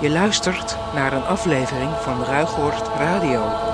Je luistert naar een aflevering van Ruigoord Radio.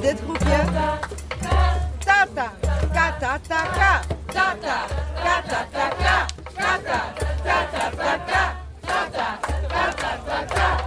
d'être ou bien. Tata, tata, tata, tata, tata, tata, tata, tata, tata, tata, tata, tata, tata,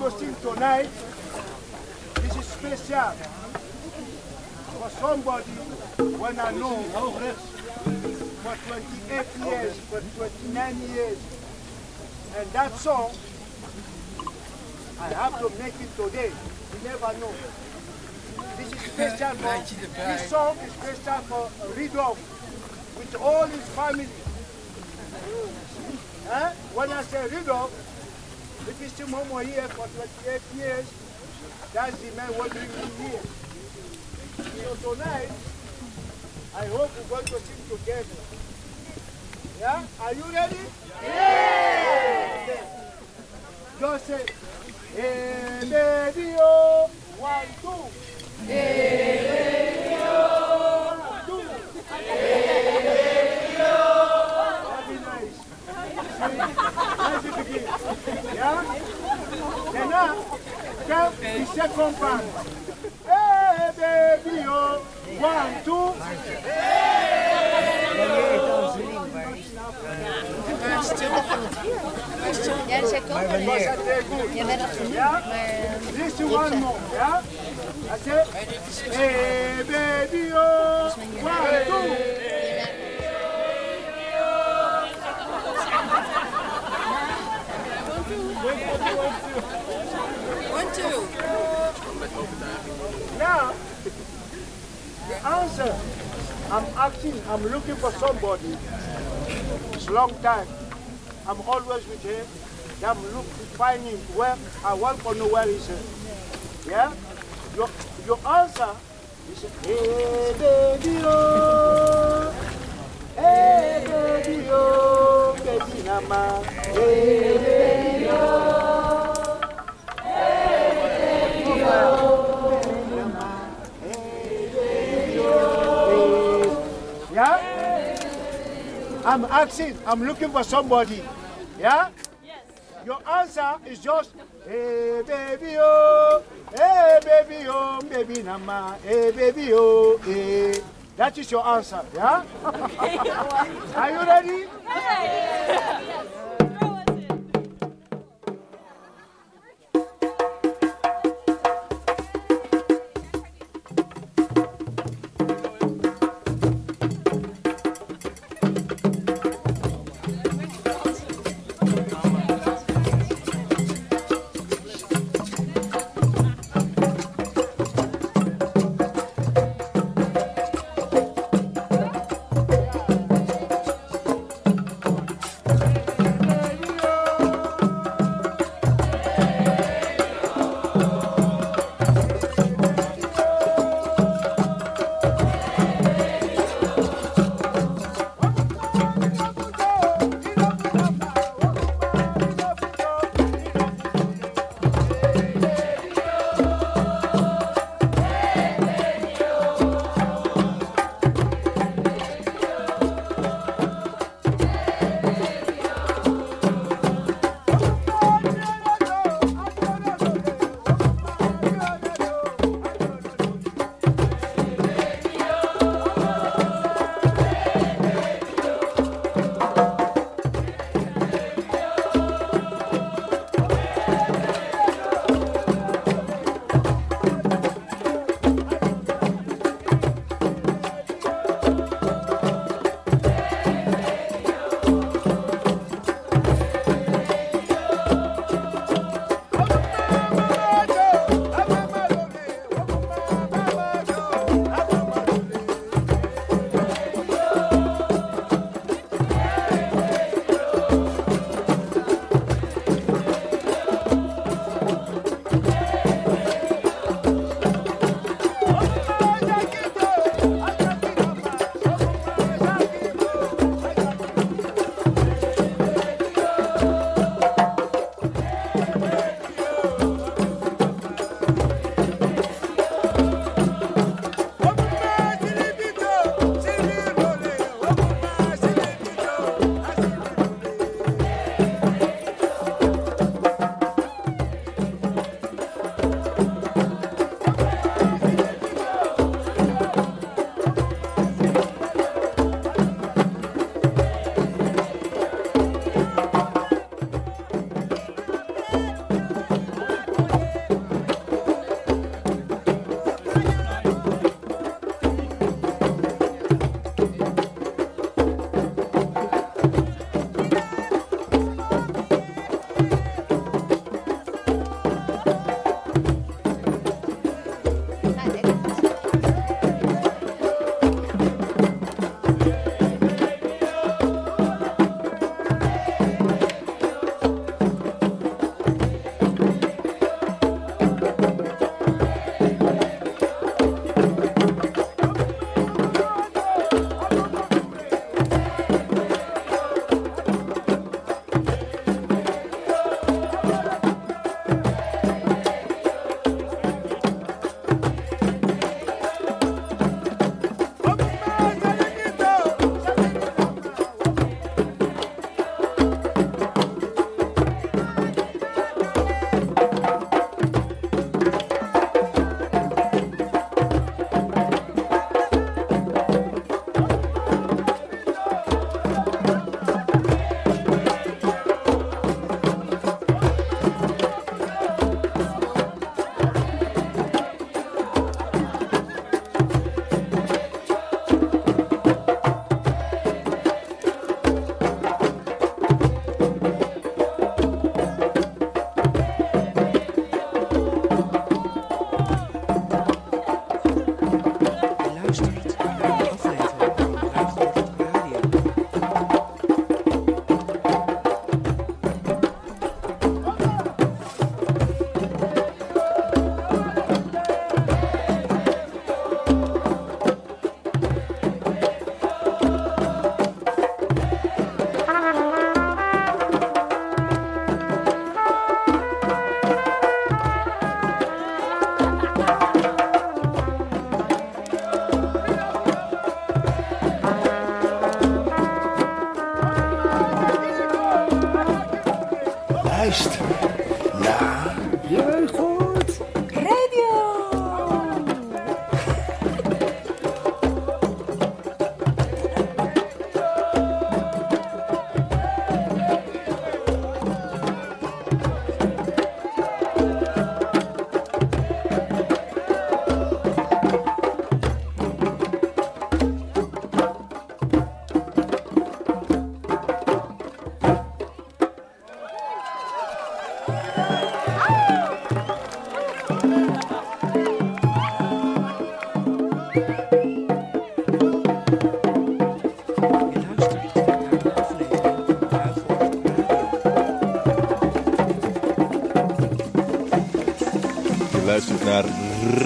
tonight, this is special for somebody when I know for 28 years, for 29 years. And that song, I have to make it today. You never know. This is special for, this song is special for Ridolf with all his family. When I say Ridolf, you Momo here for 28 years, that's the man working here. So tonight, I hope we're going to sing together. Yeah? Are you ready? Yeah! Just say, hey baby, oh, one, two. Hey to begin. Yeah? Then now, count the second part. Hey baby, oh, one, two. Ja, zij komt wel Was weer. that very good? Je bent dat genoemd, Ja? maar... Listen one more, yeah? That's it. Hey baby, oh, one, two. One, two. Now, the answer, I'm asking, I'm looking for somebody. It's long time. I'm always with him. I'm looking, finding where, I want to know where he's at. Yeah? Your, your answer is, hey baby, oh. Hey baby, oh, baby, nama. Hey baby, oh. I'm asking, I'm looking for somebody. Yeah? Yes. Your answer is just, hey baby, oh, hey baby, oh, baby, nama, hey baby, oh, hey. That is your answer, yeah? Are you ready? luistert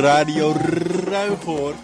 Radio Ruigoor.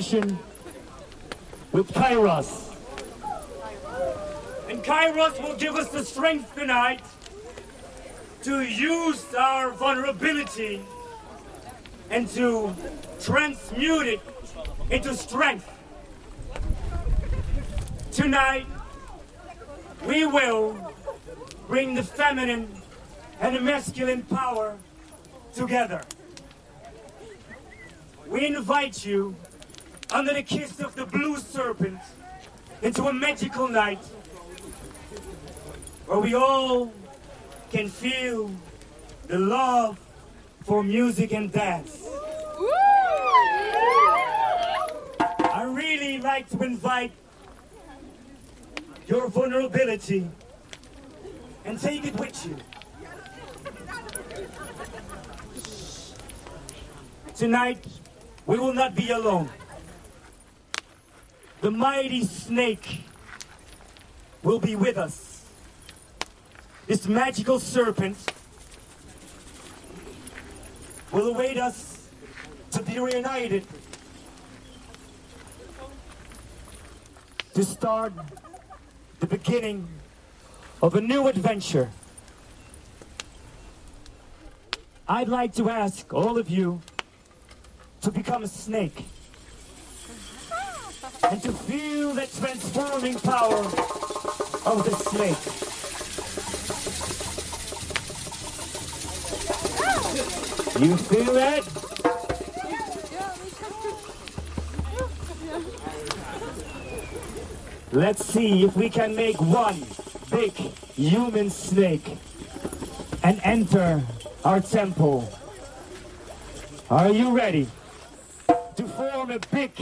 Conjunction with Kairos. And Kairos will give us the strength tonight to use our vulnerability and to transmute it into strength. Tonight, we will bring the feminine and the masculine power together. We invite you, under the kiss of the blue serpent, into a magical night where we all can feel the love for music and dance. I really like to invite your vulnerability and take it with you. Tonight, we will not be alone. The mighty snake will be with us. This magical serpent will await us to be reunited to start the beginning of a new adventure. I'd like to ask all of you to become a snake and to feel the transforming power of the snake. You feel that? Let's see if we can make one big human snake and enter our temple. Are you ready to form a big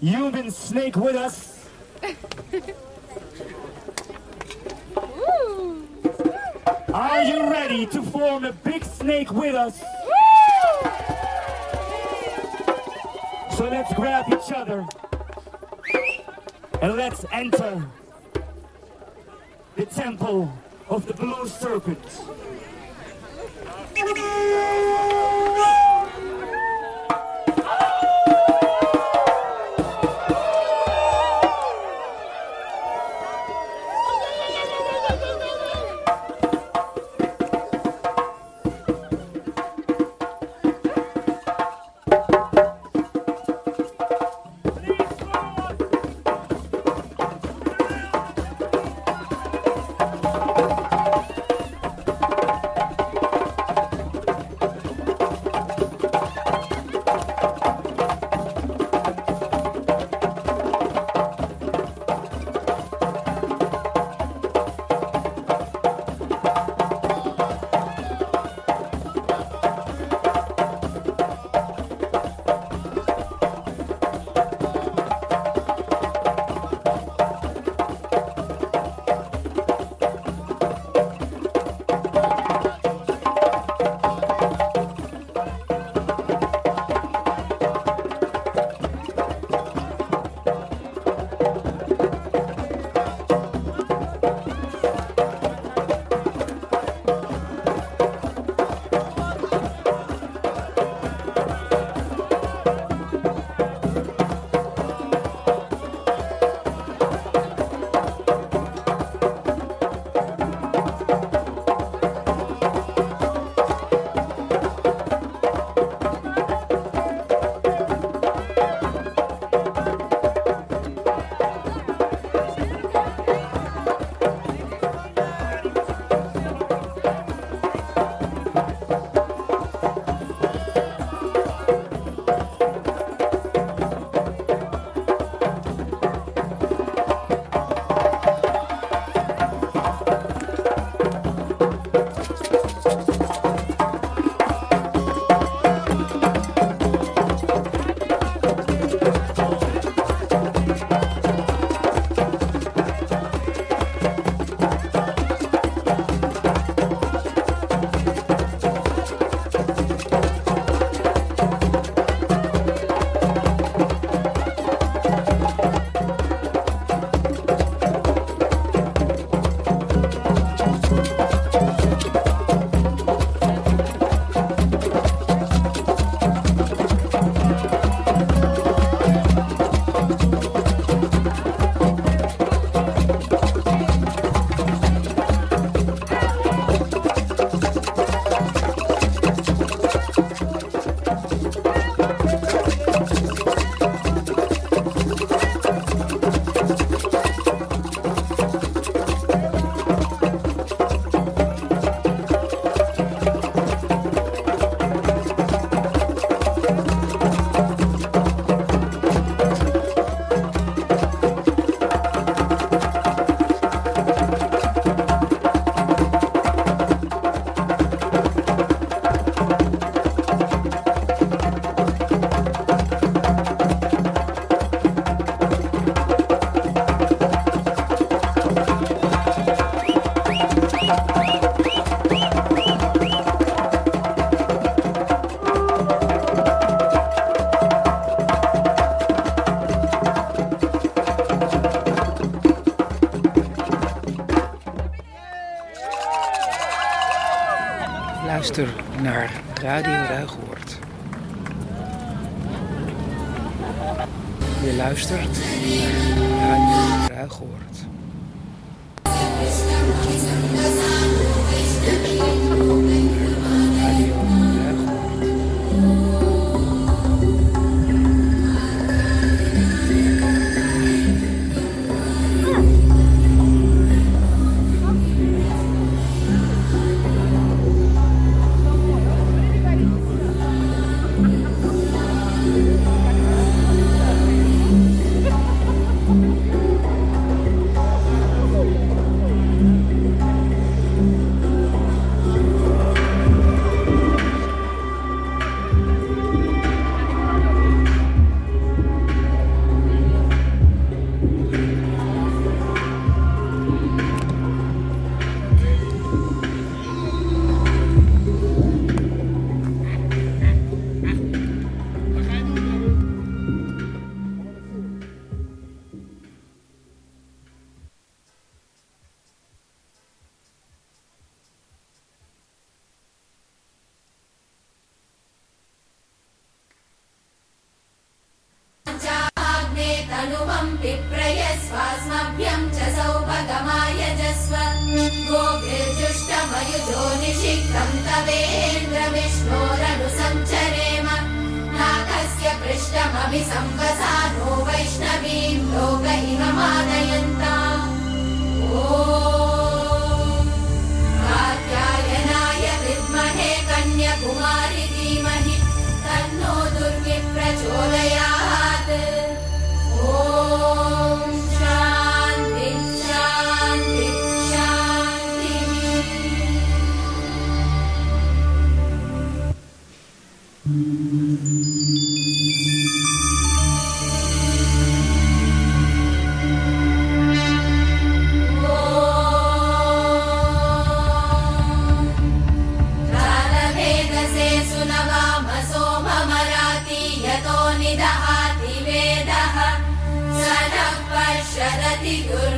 human snake with us? Are you ready to form a big snake with us? So let's grab each other and let's enter the temple of the blue serpent. देहेन्द्रविष्णोरनुसञ्चरेम नाथस्य पृष्ठमभि संवसानो good.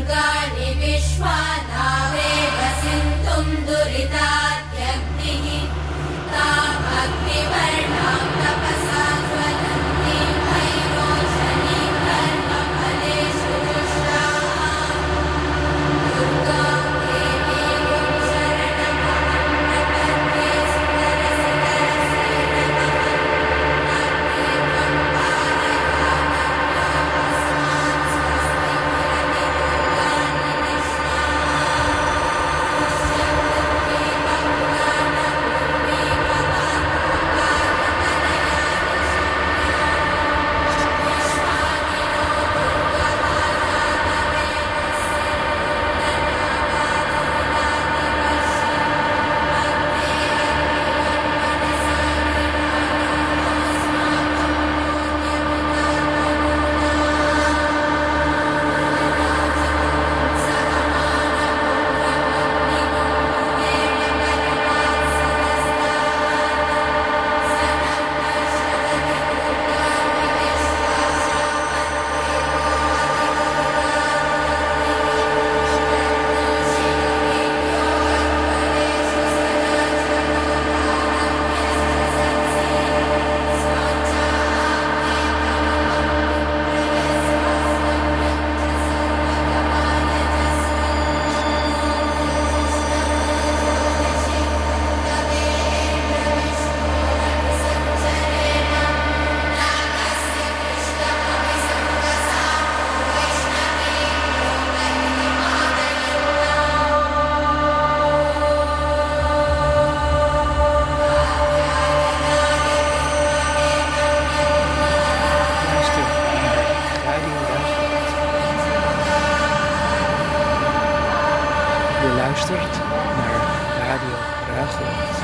Je luistert naar Radio Ruigrond.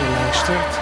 Je luistert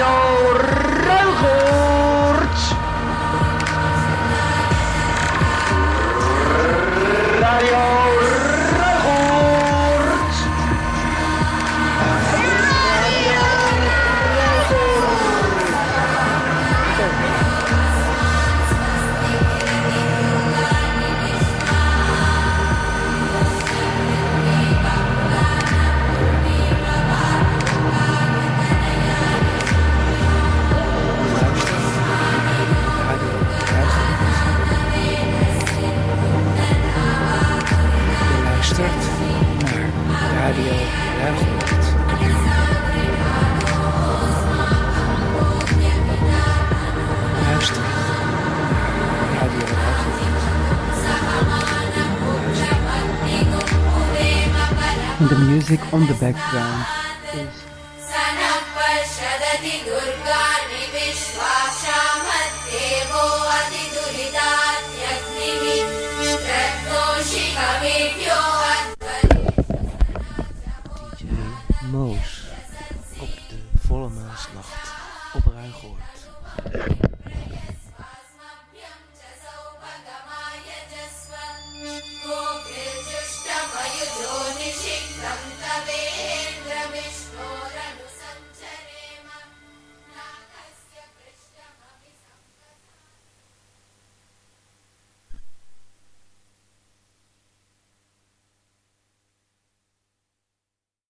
Rojo. on the background.